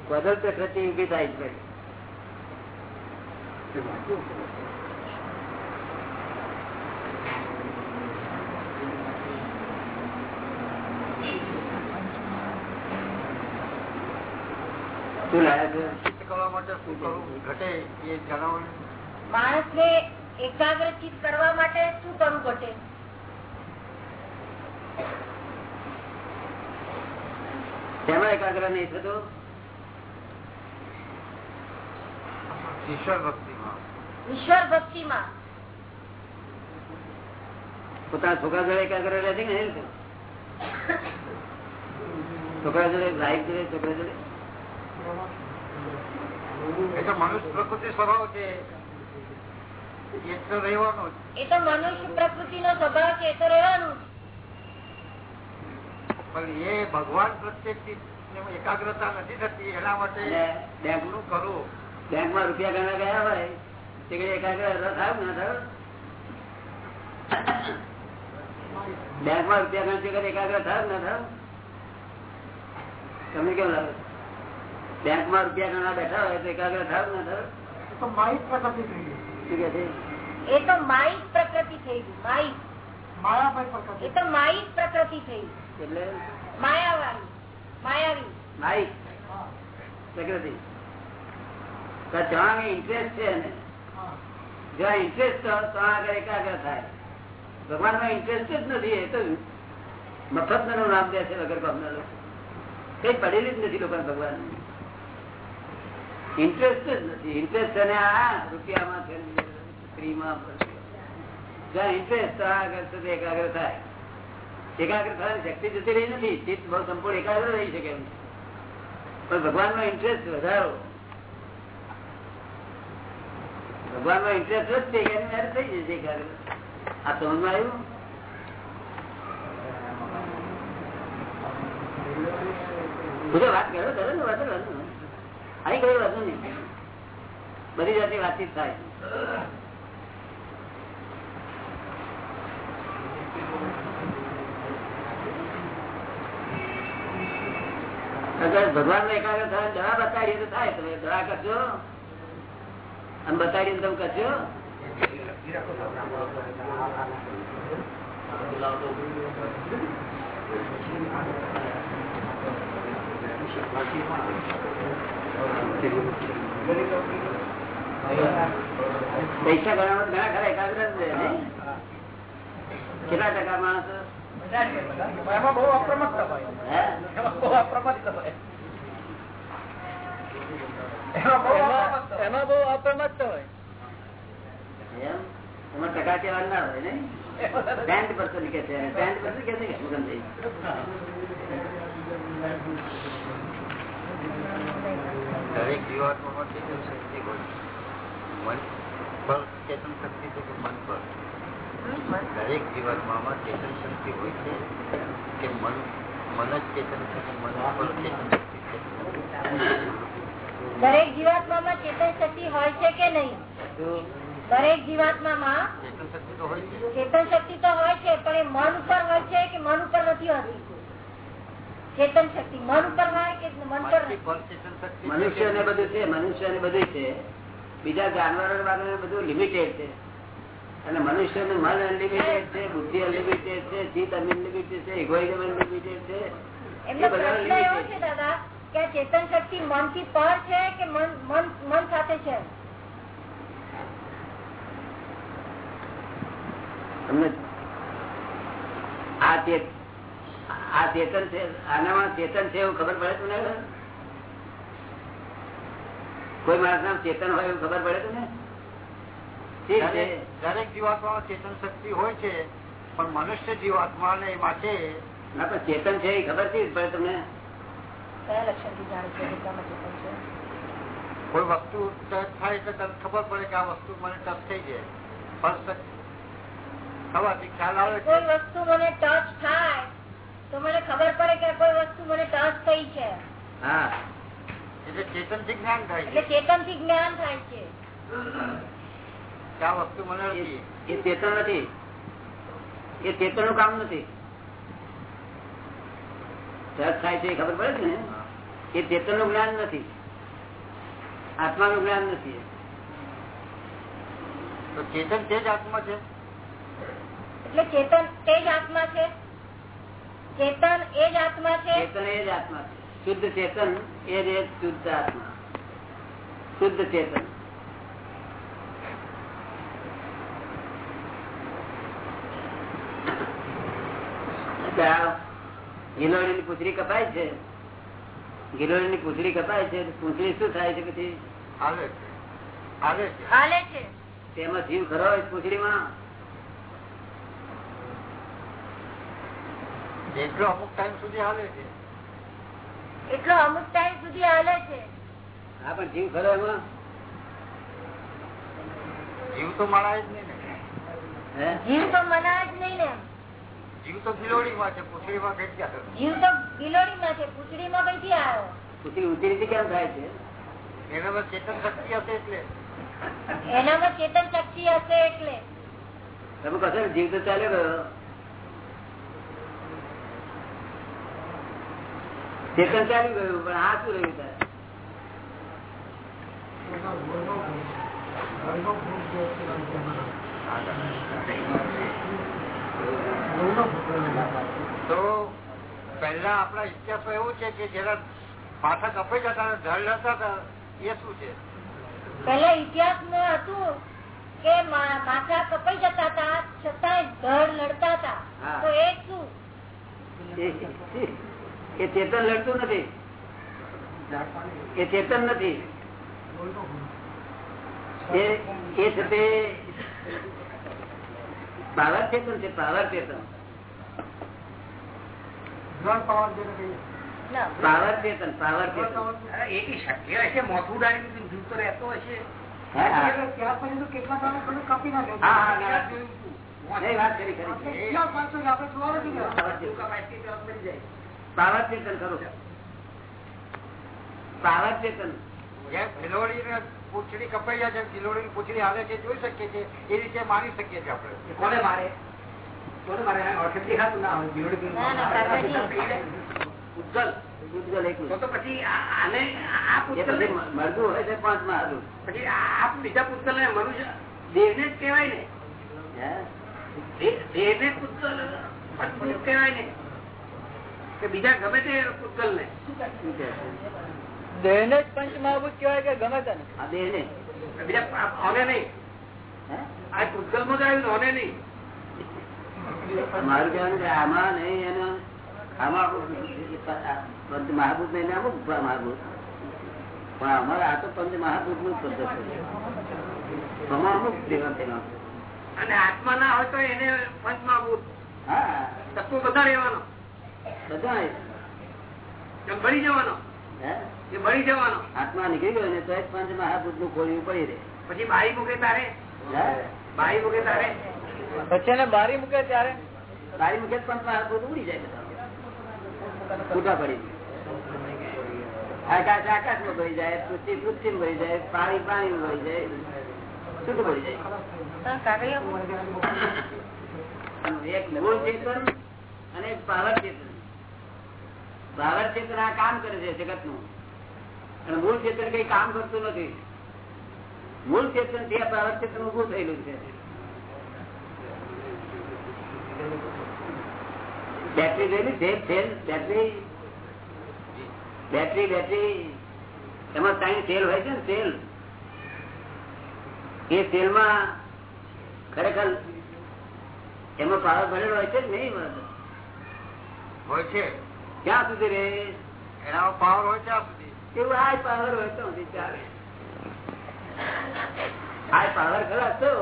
કોઝલ પ્રકૃતિ ઊભી થાય છે. શું લાયા માટે શું કરવું ઘટે એ જણાવો માણસ ને એકાગ્ર કરવા માટે શું કરવું ઘટે શેમાં એકાગ્ર નહીં થતો? ઈશ્વર ભક્તિમાં. ઈશ્વર ભક્તિ માં પોતાના છોકરા જોડે એકાગ્ર રહે છે કે? નહીં રહેતો? છોકરા જોડે લાઈફ જોડે છોકરા જોડે? એ તો મનુષ્ય પ્રકૃતિ સ્વભાવ છે. એ તો રહેવાનો એ તો મનુષ્ય પ્રકૃતિ નો સ્વભાવ છે એ તો રહેવાનું પણ એ ભગવાન પ્રત્યે એકાગ્રતા નથી થતી એના માટે બેંક શું કરવું બેંકમાં રૂપિયા ગણા ગયા હોય તે કઈ એકાગ્ર થાય ના થયું બેંકમાં રૂપિયા ગણતી એકાગ્ર થાય ના થાવ. તમને કેવું લાગે બેંકમાં રૂપિયા ઘણા બેઠા હોય તો એકાગ્ર થાવ ના થાવ તો માહિત પ્રકૃતિ થઈ ગઈ. એ તો માઇક પ્રકૃતિ થઈ ગઈ માઇક. માયાભાઈ પ્રકૃતિ એ તો માઇક પ્રકૃતિ થઈ એટલે? માયાવાળી માયાવી. માઇક? પ્રકૃતિ તો ઇન્ટરેસ્ટ છે એને જ્યાં ઇન્ટરેસ્ટ તો ત્યાં આગળ એકાગ્ર થાય. ભગવાનમાં ઇન્ટરેસ્ટ જ નથી એ તો મફત નામ દે છે વગર કામના લોકો કઈ પડેલી જ નથી લોકો ભગવાન ઇન્ટરેસ્ટ નથી. ઇન્ટરેસ્ટ રહી શકે ભગવાન નો ઇન્ટરેસ્ટ વધારો. ભગવાન નો ઇન્ટરેસ્ટ વધશે એની મેરેજ થઈ જશે એકાગ્ર. આ સમજમાં આવ્યું? બધો વાત કરો કરો ને, વાત. અહીં કઈ વધુ નહીં. બધી જાતની વાતચીત થાય. ભગવાન એકાગ્ર થવા દવા બતાડીએ તો થાય. તમે દવા કરજો. આમ બતાડીને તમે કરજો. પૈસા ઘણા ઘણા ખરા એકાગ્ર કેટલા ટકા માણસો? એમાં બહુ અપ્રમત્ત હોય. એમાં બહુ અપ્રમત્ત હોય. એમાં બહુ અપ્રમત્ત હોય. એમાં? ટકા કેવા ના હોય ને ટેન્ટ પર્સન્ટ કે છે ટેન્ટ કે છે થઈ? દરેક જીવાત્મામાં ચેતન શક્તિ હોય? મન પર ચેતન શક્તિ છે કે મન પર? દરેક જીવાત્મામાં ચેતન શક્તિ હોય છે કે મન મન જ ચેતન છે કે મન પર ચેતન શક્તિ છે? દરેક જીવાત્મામાં ચેતન શક્તિ હોય છે કે નહીં? દરેક જીવાત્મામાં ચેતન શક્તિ તો હોય છે. ચેતન શક્તિ તો હોય છે પણ એ મન ઉપર હોય છે કે મન ઉપર નથી હોતી? ચેતન શક્તિ. મન ઉપર હોય કે મન પર મનુષ્ય ને બધું છે મનુષ્ય ને બધું છે. બીજા જાનવરો વાળા બધું લિમિટેડ છે. અને મનુષ્યનું મન અનલિમિટેડ છે બુદ્ધિ અનલિમિટેડ છે જીત અનલિમિટેડ છે ઇગોઇઝમ અનલિમિટેડ છે. એમનો પ્રશ્ન એવો છે દાદા કે ચેતન શક્તિ મનથી પર છે કે મન મન મન સાથે છે? તમને આ ચેત આ ચેતન છે? આનામાં ચેતન છે એવું ખબર પડે તમને? કોઈ માણસ નામ ચેતન હોય એવું ખબર પડે તું ને દરેક- જીવાત્મા ચેતન શક્તિ હોય છે પણ મનુષ્ય જીવાત્માને માટે ના પણ ચેતન છે એ ખબર છે પડે તમને? કયા લક્ષણથી જાણે છે? ચેતન છે? કોઈ વસ્તુ ટચ થાય એટલે તને ખબર પડે કે આ વસ્તુ મને ટચ થઈ છે. સ્પર્શ ખબર ખ્યાલ આવે કોઈ વસ્તુ મને ટચ થાય તો મને ખબર પડે કે કોઈ વસ્તુ મને ટચ થઈ છે. હા. એટલે ચેતનથી જ્ઞાન થાય એટલે છે. ચેતનથી જ્ઞાન થાય છે. આ વસ્તુ મને એ ચેતન નથી. એ ચેતનનું કામ નથી. ટચ થાય છે ખબર પડે છે ને? એ ચેતનનું જ્ઞાન નથી. આત્મા નું જ્ઞાન નથી. તો ચેતન તે જ આત્મા છે? એટલે ચેતન તે જ આત્મા છે? ચેતન એ જ આત્મા છે? ચેતન એ જ આત્મા છે. શુદ્ધ ચેતન એ જ શુદ્ધ આત્મા. શુદ્ધ ચેતન. ગિલોડી ની પૂછડી કપાય છે? ગિલોડી ની પૂછડી કપાય છે? પૂછડી શું થાય છે પછી? આવે છે. તેમાં જીવ ખરો હોય પૂછડીમાં? એટલો અમુક ટાઈમ સુધી હાલે છે. એટલો અમુક ટાઈમ સુધી હાલે છે. હા પણ જીવ ખરો એમાં? જીવ તો મળાય જ નહીં ને. જીવ તો મનાય જ નહીં ને. જીવ તો ગિલોડીમાં છે પૂછડીમાં કઈ ક્યાં જીવ તો ગિલોડીમાં છે પૂછડીમાં કઈથી આવ્યો પૂછડી ઉતરી રીતે કેમ થાય છે? એનામાં ચેતન શક્તિ હશે એટલે. એનામાં ચેતન શક્તિ હશે એટલે. તમે કશો જીવ તો ચાલ્યો ગયો. ચેતન ચાલી ગયું પણ આ શું રહ્યું તો પહેલા આપણા ઇતિહાસમાં એવું છે કે જેના પાઠક કપાઈ જતા ધળ હતા એ શું છે? પેલા ઇતિહાસમાં હતું કે મા- માથા કપાઈ જતા હતા છતાંય ધડ લડતા હતા. તો એ શું? એ- ચેતન લડતું નથી. એ ચેતન નથી. એ છે તે પાવર ચેતન છે પાવર ચેતન. ના. પાવર ચેતન પાવર ચેતન. હા, હા. હા, હા, ના. નહીં, વાત કરી, કરી. પાવર ચેતન ખરું. પાવર ચેતન. પૂંછડી કપાઈ છે ગિલોડી ની પૂંછડી છે જોઈ શકીએ છીએ. એ રીતે માની શકીએ છીએ આપણે. કોને મારે? કોને મારે? ના હોય ગિલોડી ના, ના, કાકાજી. ઉજ્જવલ ઉજ્જવલ એકલું. તો તો પછી આ- આને આ એ પુસ્તક પછી હોય છે. પછી આ બીજા પુસ્તક ને મનુષ્ય દેહ ને જ કહેવાય ને. દેહ ને પુસ્તક કહેવાય ને. કે બીજા ગમે તે પુતગલ ને દેહ ને જ પંચ મહાભૂત કહેવાય કે ગમે તને? આ દેહ ને બીજા ઓને નહીં. આ પુતગલમાં જ આવ્યું ને ઓને નહીં. મારું કહેવાનું કે આમાં નહીં એનો આમાં પંચ મહાભૂત નહીં અમુક મહાભૂત. પણ અમારે આ તો પંચ મહાભૂતનું પદ્ધતિ અમુક દેવા તેના અને આત્મા ના હોય તો એને પંચમાં મહાભૂત હા. તત્વ બધા રહેવાનો. બધા એમ જવાનો. હે? જવાનો. આત્મા નીકળી ગયો ને તો એક પંચ મહાભૂતનું ખોલવું પડી રહે. પછી બારી મૂકે તારે? બારી મૂકે તારે? પછી એને બારી મૂકે ત્યારે? બારી મૂકે પંચ મહાભૂત ઉડી જાય છૂટા પડી આકાશ આકાશમાં ભરી જાય પૃથ્વી પૃથ્વી માં ભરી જાય પાણી પાણી માં ભરી જાય. છૂટું પડી જાય એક મૂળ ચેતન અને એક પાવર ચેતન. પાવર ચેતન આ કામ કરે છે જગતનું અને મૂળ ચેતન કઈ કામ કરતું નથી. મૂળ ચેતનથી આ પાવર ચેતન ઉભું થયેલું છે. બેટરી જોયેલી બેટરી બેટરી બેટરી એમાં સાઈન સેલ હોય છે ને સેલ એ સેલમાં ખરેખર એમાં પાવર ભરેલો હોય છે ને નહીં? હોય છે. ક્યાં સુધી રે? એનામાં પાવર હોય ત્યાં સુધી. એવું આ પાવર હોય તો સુધી ચાલે. આ પાવર ખરા તો.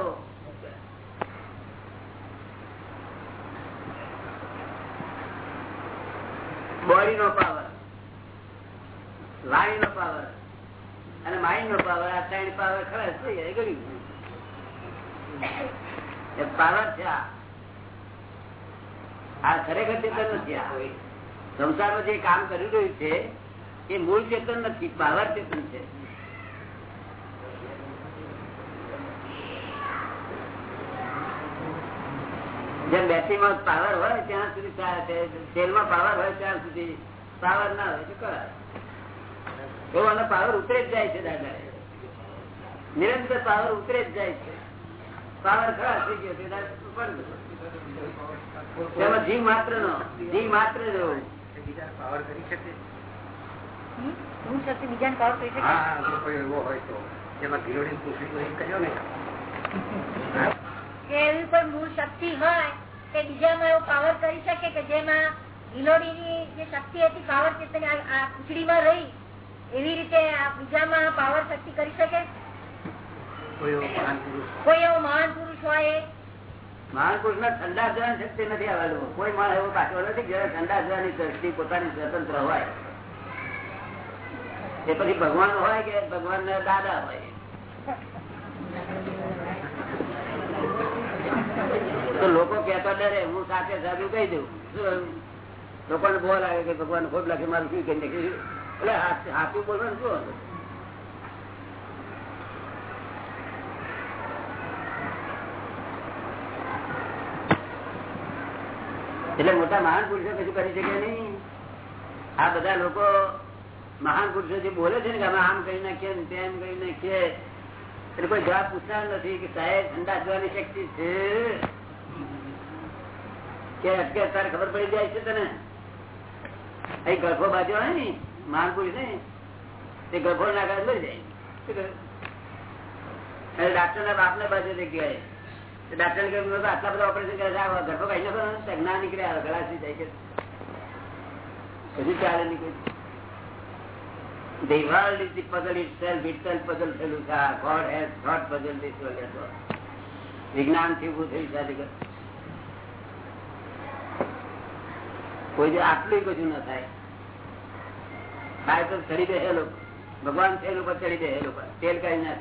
બોડી નો પાવર વાણી નો પાવર અને માઇન્ડ નો પાવર આ ત્રણ પાવર ખરા થઈ ગયા એ પાવર છે આ. આ ખરેખર ચેતન નથી આ. સંસારમાં જે કામ કરી રહ્યું છે, એ મૂળ ચેતન નથી પાવર ચેતન છે. જેમ બેટરી માં પાવર હોય ત્યાં સુધી તેલમાં પાવર હોય ત્યાં સુધી પાવર ના હોય તો પાવર ઉતરે જ જાય છે દાદા નિરંતર પાવર ઉતરે જ જાય છે. પાવર ખરાબ થઈ ગયો જીવ માત્ર નો જીવ માત્ર જ હોય. પાવર કરી શકે? હું શક્તિ બીજાને પાવર કરી શકે? હા કોઈ એવો હોય તો. જેમાં ગિલોડી પૂછડી કર્યો ને. કે એવી કોઈ મૂળ શક્તિ હોય કે બીજામાં એવો પાવર કરી શકે કે જેમાં ગિલોડીની જે શક્તિ હતી પાવર ચેતન આ પૂંછડીમાં રહી એવી રીતે આ બીજામાં પાવર શક્તિ કરી શકે? કોઈ એવો મહાન પુરુષ હોય મહાન ના ઠંડા જવાની શક્તિ નથી આવેલું. કોઈ માણસ એવો પાછો નથી જયારે ઠંડા જવાની શક્તિ પોતાની સ્વતંત્ર હોય. એ પછી ભગવાન હોય કે ભગવાન દાદા હોય? તો લોકો કેતો ડરે, હું સાથે સાધુ કહી દઉં? લોકોને બોલ આવે કે ભગવાન ખોટ લખી મારું શું કહી નાખ્યું એટલે સાચું બોલવાનું શું હતું? એટલે મોટા મહાન પુરુષો કશું કરી શકે નહીં. આ બધા લોકો મહાન પુરુષો જે બોલે છે ને કે અમે આમ કહી નાખીએ તેમ કહી નાખીએ. એટલે કોઈ જવાબ પૂછનાર નથી કે સાહેબ ઠંડા જોવાની શક્તિ છે? કે તારે ખબર પડી જાય છે તને? અહીં ગળફો બાજુ હોય ને, મહાન પુરુષ ને તે ગળફો નાખા લઈ જાય. શું ડાક્ટર ના બાપ ને બાજુ જગ્યાએ ડાક્ટર ને કહ્યું "મેં તો આટલા બધા ઓપરેશન કરે છે આ ગર્ભો નાખો ને." તો ના નીકળે આ ગળાથી જાય કે હજી ચાલે નીકળે The world is the puzzle itself, itself puzzle થયેલું છે. God has not puzzled this world at all. વિજ્ઞાનથી ઊભું થયું છે કોઈ જે આટલું બધું ન થાય. થાય તો ચડી દે લોકો. ભગવાન છે લોકો ચડી દે લોકો. તેલ કઈ ના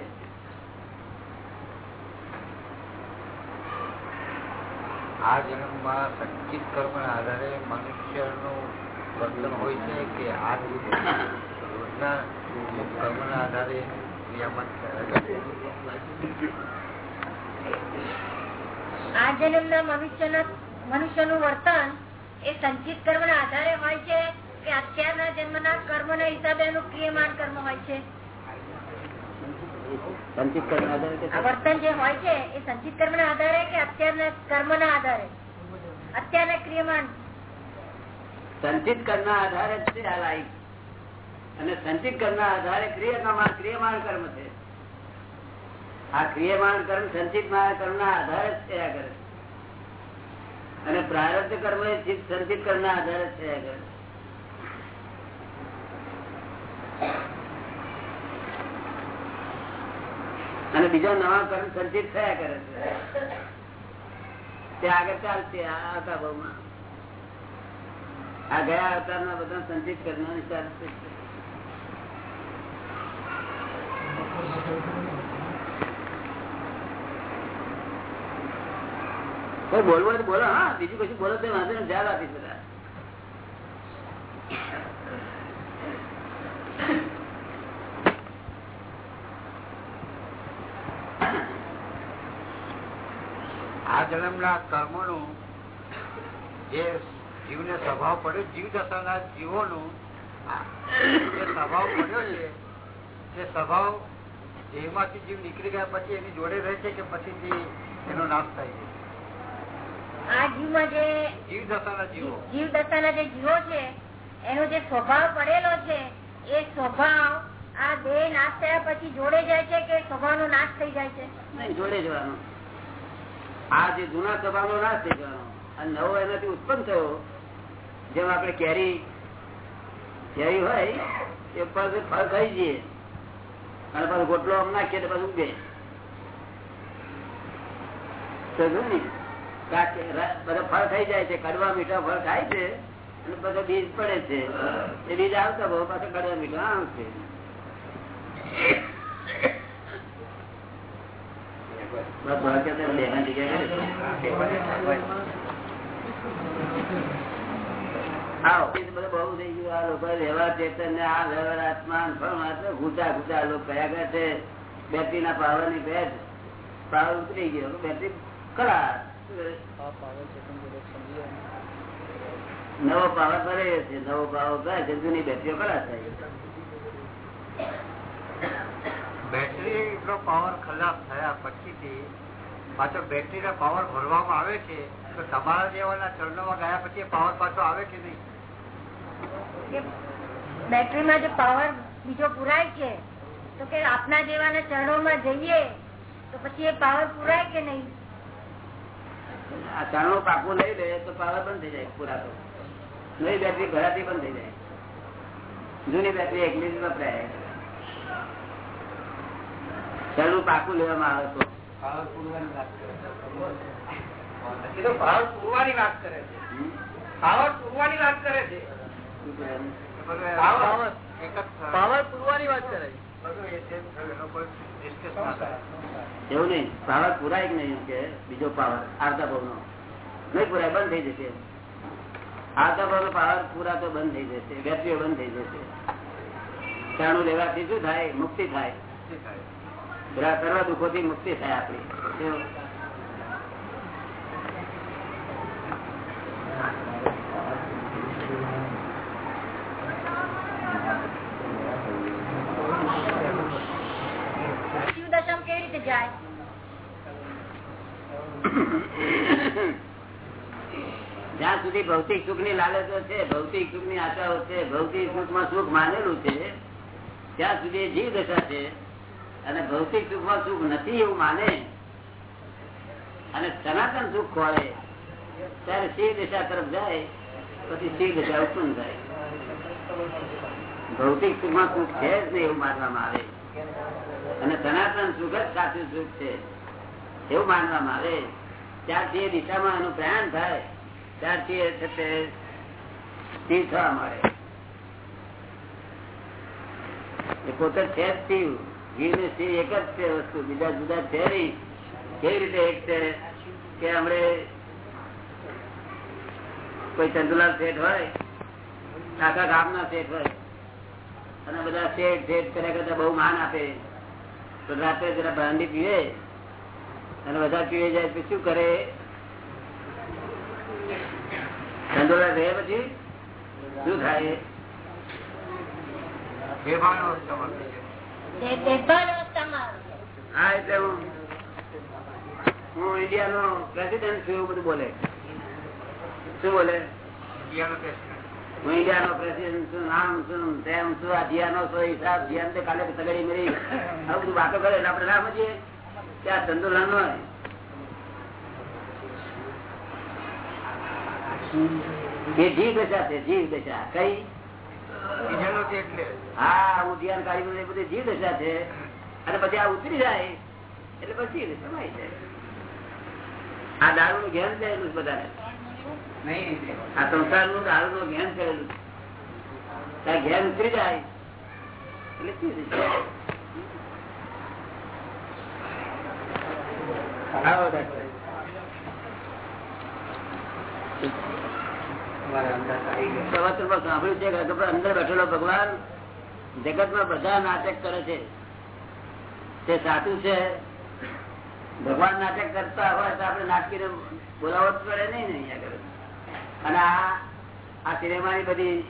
આ જન્મમાં સંચિત કર્મના આધારે મનુષ્યનું વર્તન હોય છે કે આ રોજના કર્મના આધારે આ જન્મના મનુષ્યના મનુષ્યનું વર્તન એ સંચિત કર્મના આધારે હોય છે કે અત્યારના જન્મના કર્મના હિસાબે એનું ક્રિયમાન કર્મ હોય છે. સંચિત કરીને આધારે જે હોય છે એ સંચિત કર્મના આધારે કે અત્યારના કર્મના આધારે? અત્યારના ક્રિયમાન? સંચિત કરના આધારે છે આ લાઈફ અને સંચિત કરના આધારે ક્રિયમાન ક્રિયમાન કર્મ છે. આ ક્રિયમાન કર્મ સંચિત કર્મ ના આધારે જ થયા કરે અને પ્રારબ્ધ કર્મ એ સંચિત કર્મ ના આધારે જ થયા કરે અને બીજા નવા કર્મ સંચિત થયા કરે છે. તે આગળ ચાલશે આવતા ભાવમાં. આ ગયા અવતાર ના બધા સંચિત કરનારની ચાલશે બોલવું બોલો, હા, બીજું કશું બોલો તો વાંધો ને ધ્યાન આપીશ બધા આ જન્મના કર્મોનું જે જીવને સ્વભાવ પડ્યો જીવ દશાના જીવોનું જે સ્વભાવ પડ્યો છે તે સ્વભાવ દેહમાંથી જીવ નીકળી ગયા પછી એની જોડે રહે છે કે પછીથી એનો નાશ થાય છે? આ જીવમાં જે જીવ દશાના જીવો. જીવ દશાના જે જીવો છે એનો જે સ્વભાવ પડેલો છે એ સ્વભાવ આ દેહ નાશ થયા પછી જોડે જાય છે કે સ્વભાવનો નાશ થઈ જાય છે? જોડે જવાનું. આ જે જૂના સ્વભાવનો નાશ થઈ અને નવો એનાથી ઉત્પન્ન થયો, જેમ આપણે કેરી કેરી હોય, એ પાસે ફળ ખાઈ જઈએ. અને પાછું ગોટલો આમ નાખીએ તો પાછું ઉગે. ફળ ખાઈ જાય છે, કડવા મીઠા ફળ ખાય છે, અને બધા બીજ પડે છે. એ બીજ આવતા બહુ પાછા કડવા મીઠા આવશે આવો એ બધું બહુ થઈ ગયું. આ લોકો વ્યવહાર આ છે બેટરી ના પાવરની બેટ પાવર ઉતરી ગયો. બેટરી ખરા નવો પાવર કરે છે. નવો પાવર કરે છે. જૂની બેટરીઓ ખરા થાય. બેટરી નો પાવર ખલાસ થયા પછીથી પાછો બેટરી નો પાવર ભરવામાં આવે છે તો તમારા જેવાના ચરણોમાં ગયા પછી પાવર પાછો આવે કે નહીં? બેટરીમાં જે પાવર બીજો પુરાય છે તો કે આપના જેવાના ચરણોમાં જઈએ તો પછી એ પાવર પુરાય કે નહીં? આ ચરણો પાકું લઈ લે તો પાવર બંધ થઈ જાય પૂરા તો. નવી બેટરી ઘરાથી બંધ થઈ જાય. જૂની બેટરી એકલી જ વપરાય ચાણું પાકું લેવામાં આવે તો. ભાવ પૂરવાની વાત કરે છે. પાવર પૂરવાની વાત કરે પાવર જ પૂરવાની વાત કરે. એવું નહીં. પાવર પુરાય કે નહીં કે? બીજો પાવર આર્ધા ભાવ નો નહીં પુરાય બંધ થઈ જશે આર્ધા ભાવ નો પાવર પૂરા તો બંધ થઈ જશે. બેટરીઓ બંધ થઈ જશે. ચાણું લેવાથી શું થાય. મુક્તિ થાય. સર્વ દુઃખો થી મુક્તિ થાય આપણી. જાય? સુધી ભૌતિક સુખની લાલચો છે ભૌતિક સુખની આશાઓ છે ભૌતિક સુખમાં સુખ માનેલું છે ત્યાં સુધી જીવ દશા છે. અને ભૌતિક સુખમાં સુખ નથી એવું માને. અને સનાતન સુખ ખોળે ત્યારે શિવ દિશા તરફ જાય, પછી શિવ દિશા ઉત્પન્ન થાય ભૌતિક સુખમાં સુખ છે જ નહીં એવું માનવામાં આવે. અને સનાતન સુખ જ સાચું સુખ છે એવું માનવામાં આવે. ત્યારથી એ દિશામાં એનું પ્રયાણ થાય, ત્યારથી એ છે સ્થિર થવા મળે પોતે છે જ શિવ. જીવ ને એક જ છે વસ્તુ, બીજા જુદા છે નહીં. કેવી રીતે એક છે કે હમણે કોઈ ચંદુલાલ શેઠ હોય કાકા ગામના શેઠ હોય, અને બધા શેઠ શેઠ કર્યા કરતા બહુ માન આપે. તો રાત્રે જરા ભાંડી પીવે, અને બધા પીવે જાય તો શું કરે? ચંદુલાલ રહે પછી શું થાય હા એટલે હું હું ઇન્ડિયાનો પ્રેસિડેન્ટ છું એવું બધું બોલે. શું બોલે. હું ઇન્ડિયાનો પ્રેસિડેન્ટ છું નામ છું તેમ છું આ જીયાનો છો હિસાબ જીયાન તે કાલે તગડી મરી. આ બધું વાતો કરે એટલે આપણે ના સમજીએ કે આ ચંદુલાલ નો જીવ દશા છે જીવ દશા. કઈ? હા હું ધ્યાન એ બધી જીવ દશા છે. અને પછી આ ઉતરી જાય. એટલે પછી સમાય જાય. આ દારૂ નું ઘેર થયેલું બધાને. આ સંસારનું દારૂ નું ઘેર થયેલું. ત્યાં જ્ઞાન ઉતરી જાય. એટલે સાંભળ્યું છે અંદર બેઠેલો ભગવાન જગતમાં બધા નાટક કરે છે. તે સાચું છે? ભગવાન નાટક કરતા હોય તો આપણે નાટકી બોલાવટ પડે નહીં ને અહીંયા આગળ. અને આ સિનેમાની બધી